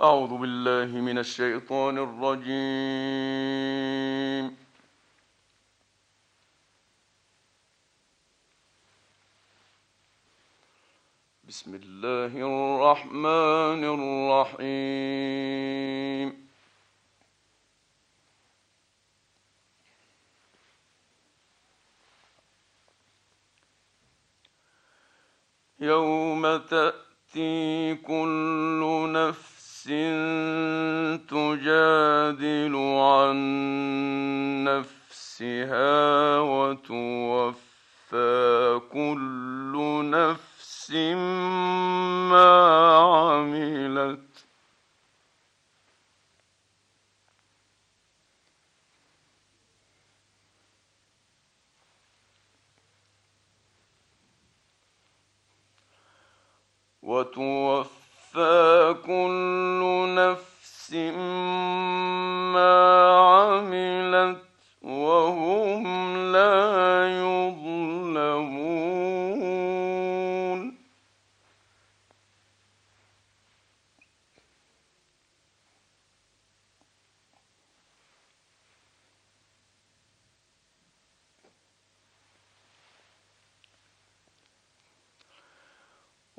أعوذ بالله من الشيطان الرجيم. بسم الله الرحمن الرحيم. يوم تأتي كل نفس تجادل عن نفسها وتوفى كل نفس ما عملت وتوفى كل نفس ما عملت وهم لا يظلمون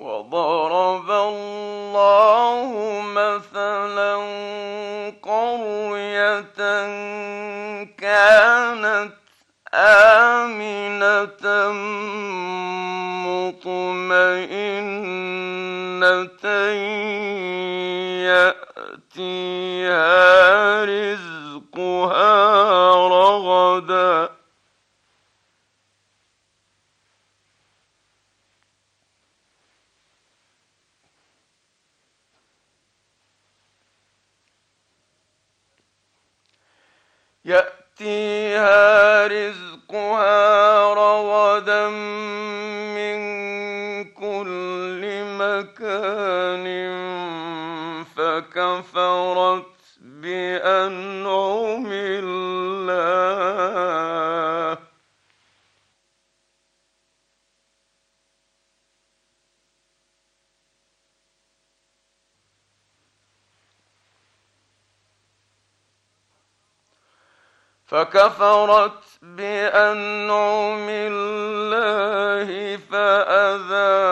وضرب الله مثلا قرية كانت آمنة مطمئنة يأتيها رزقها رغدا يأتيها رزقها رغدا من كل مكان فكفرت بأنعم فكفرت بأنعم الله فأذاقها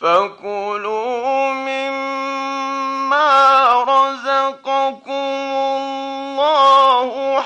فكلوا مما رزقكم الله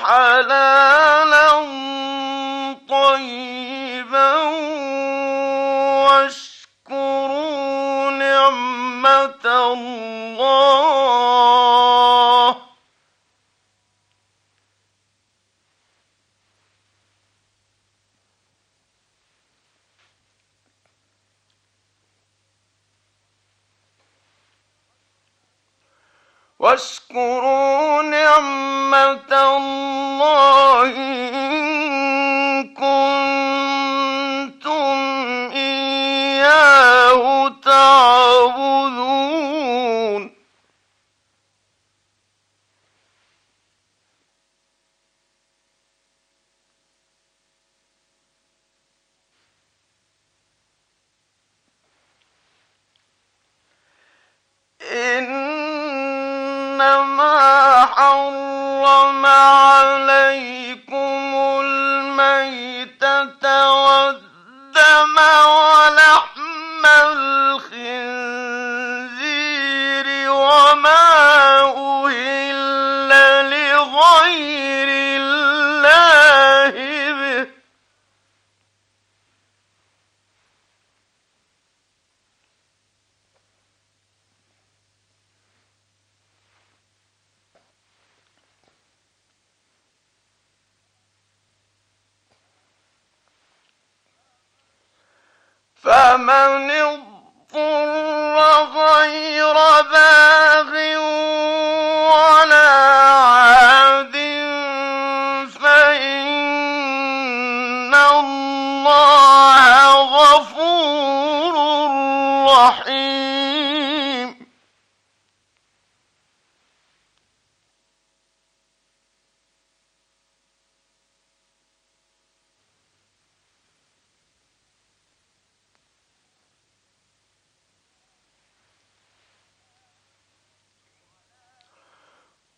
واشكروا إنما حرم عليكم والدم ولا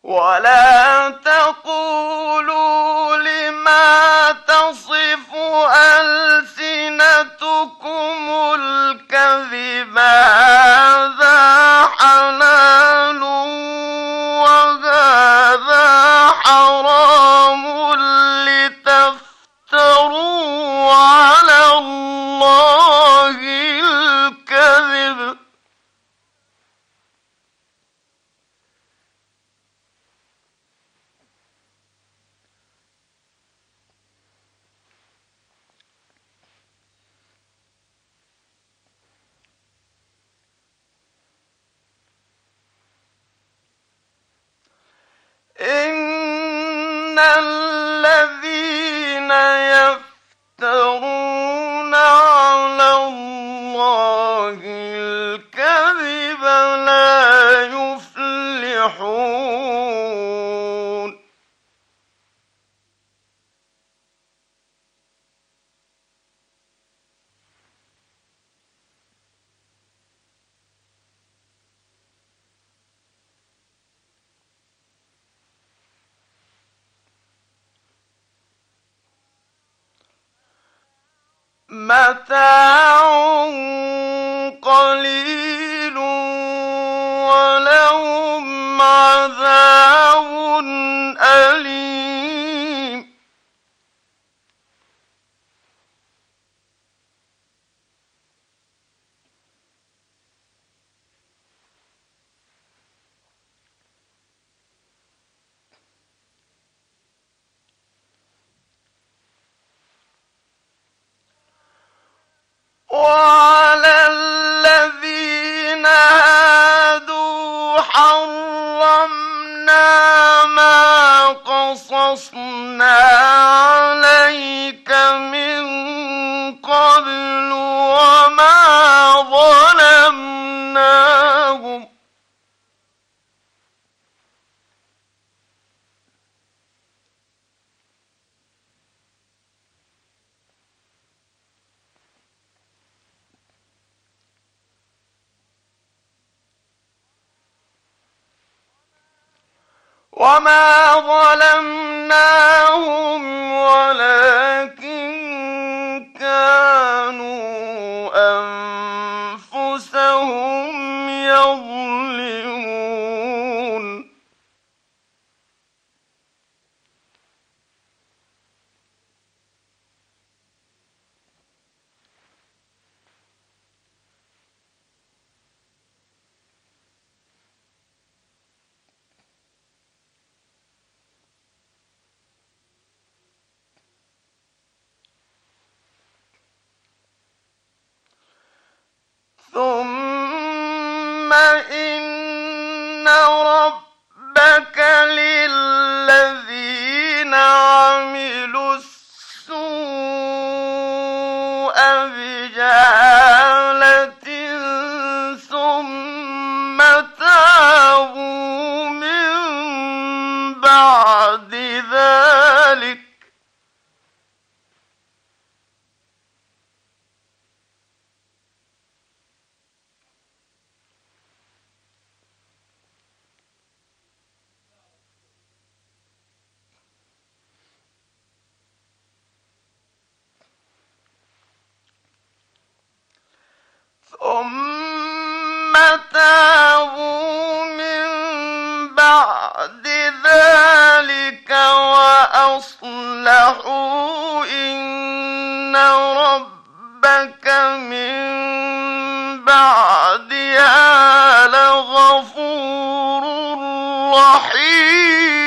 ولا تقل عذاب وما ظلمناهم ولكن كانوا ثم بعدها لغفور رحيم.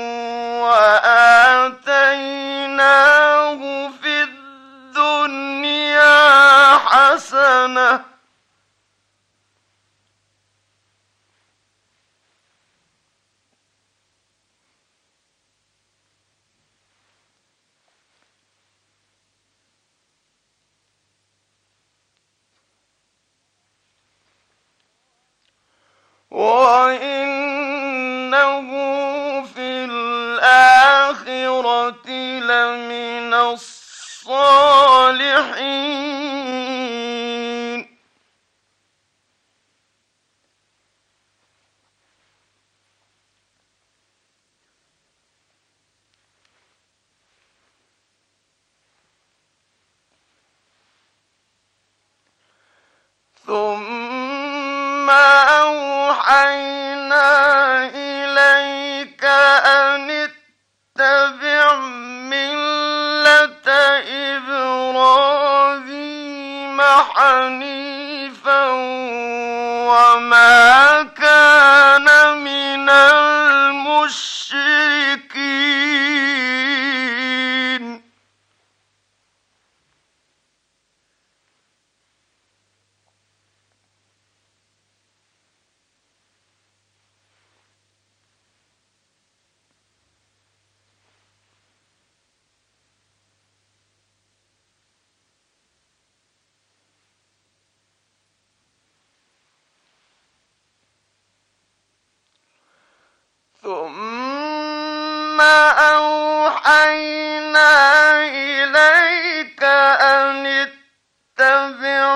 وآتيناه في الدنيا حسنة. وإنه لمن الصالحين. ثم أوحينا إليك أن حنيفا وما كان من المشركين ثم أوحينا إليك أن اتبع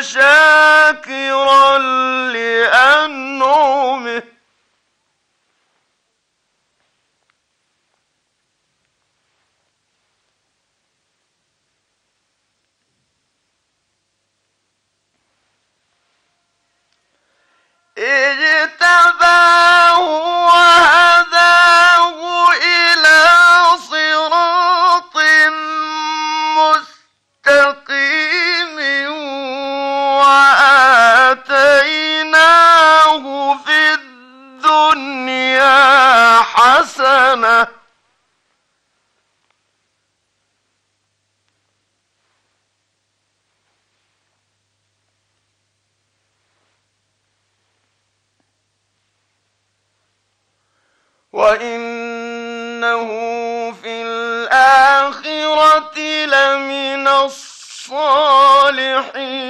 شاكرا لأنعمه. اجتباه الرحيم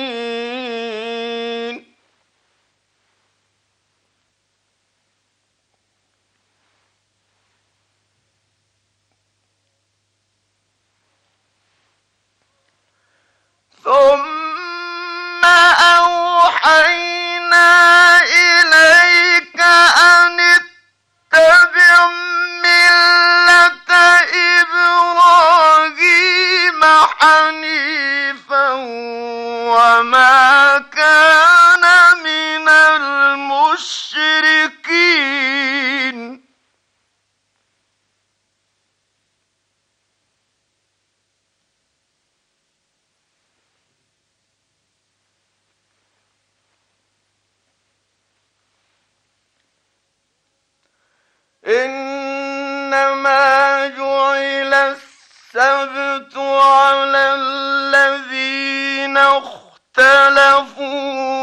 جعل السبت على الذين اختلفوا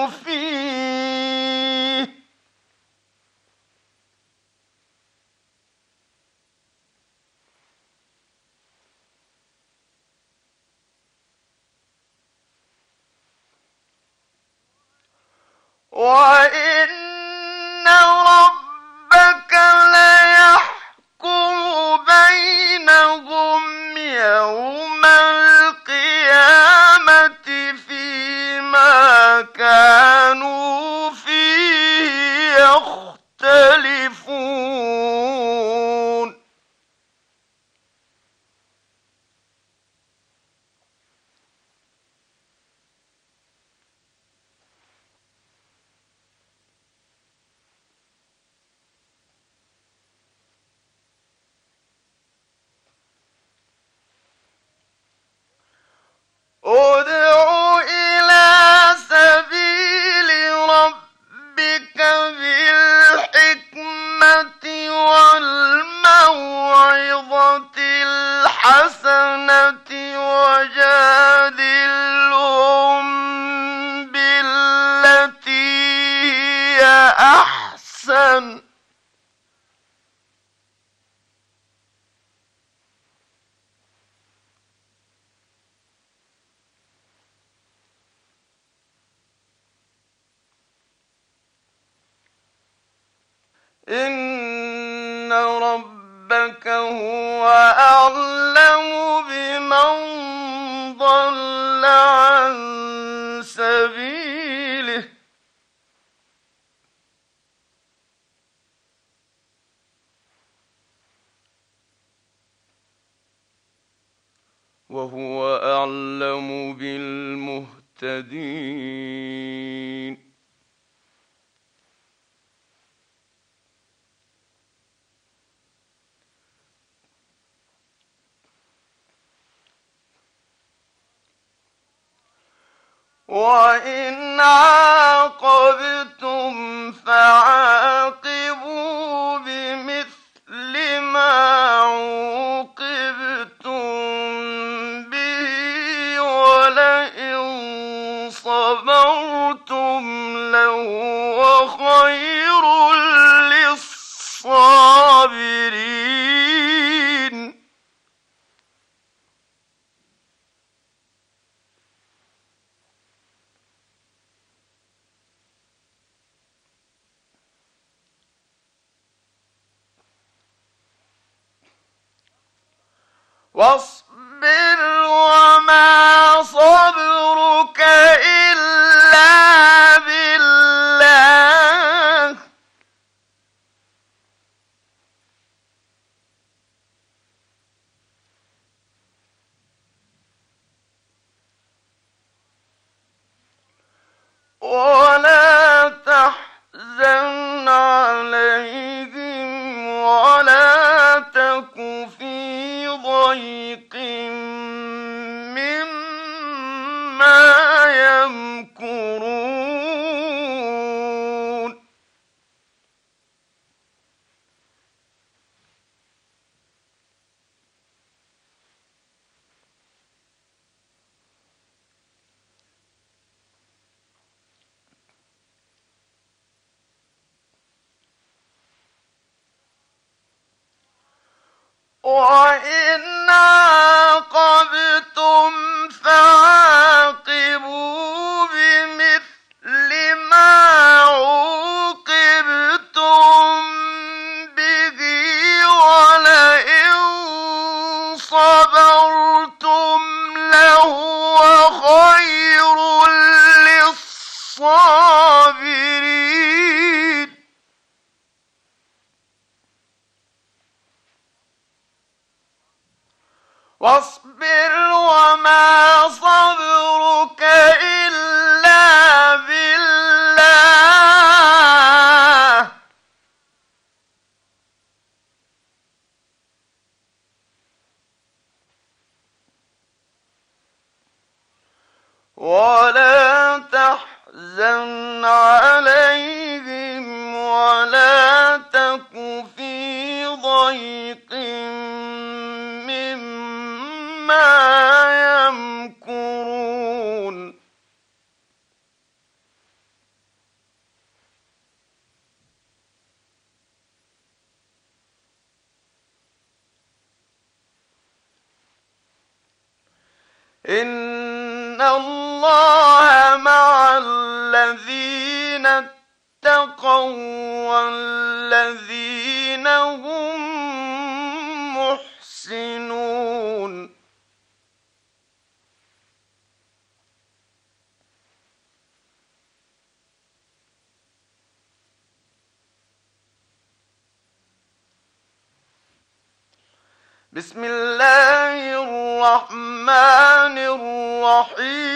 فيه وإن رب الله الصابرين واصبر وإن عاقبتم واصبر وما صبرك الذين اتقوا والذين هم محسنون. بسم الله الرحمن الرحيم.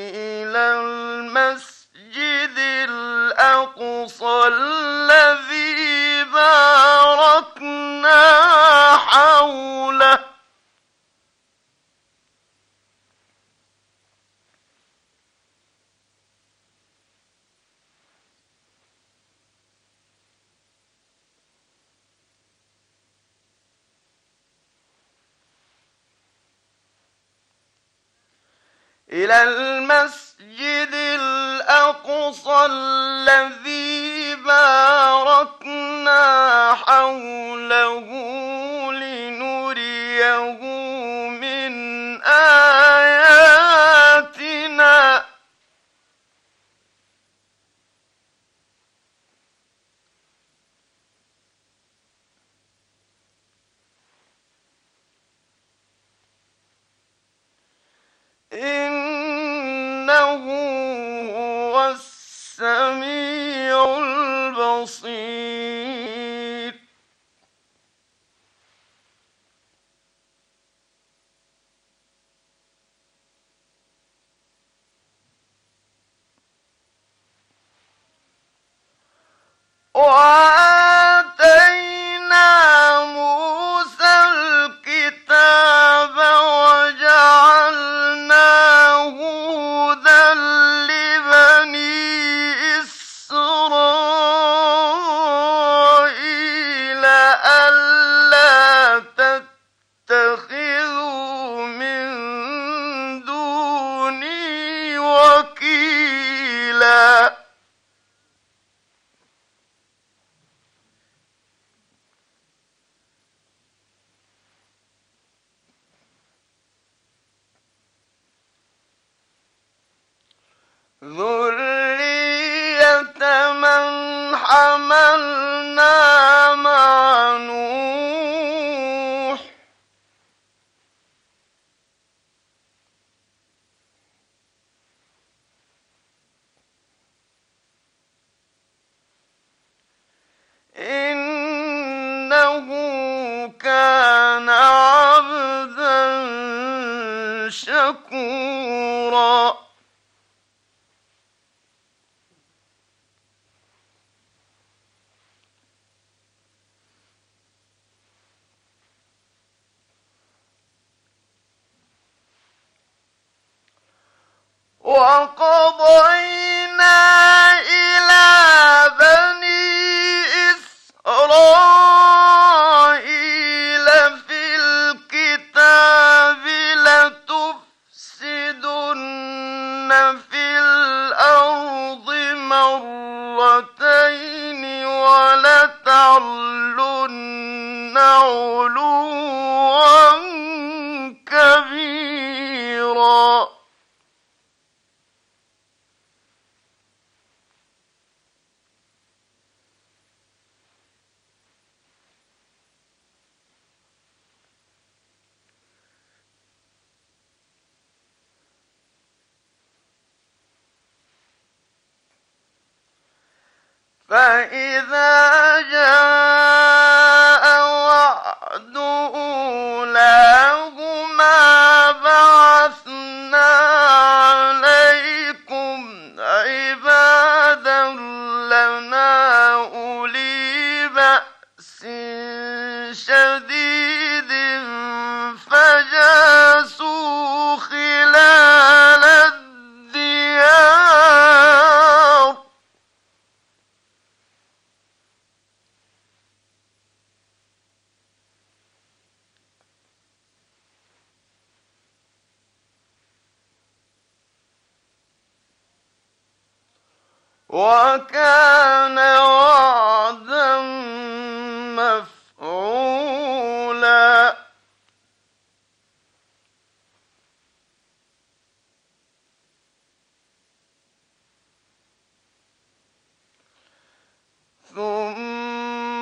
إلى المسجد الأقصى الذي باركنا حوله. السميع البصير. ذرية من حملنا فإذا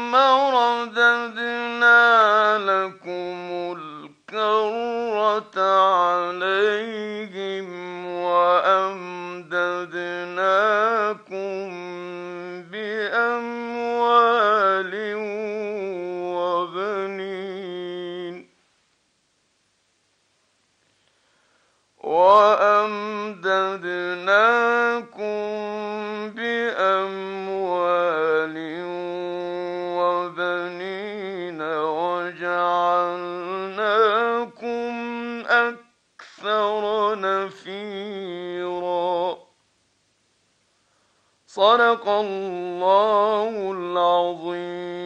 ثم رددنا لكم الكرة عليهم صدق الله العظيم.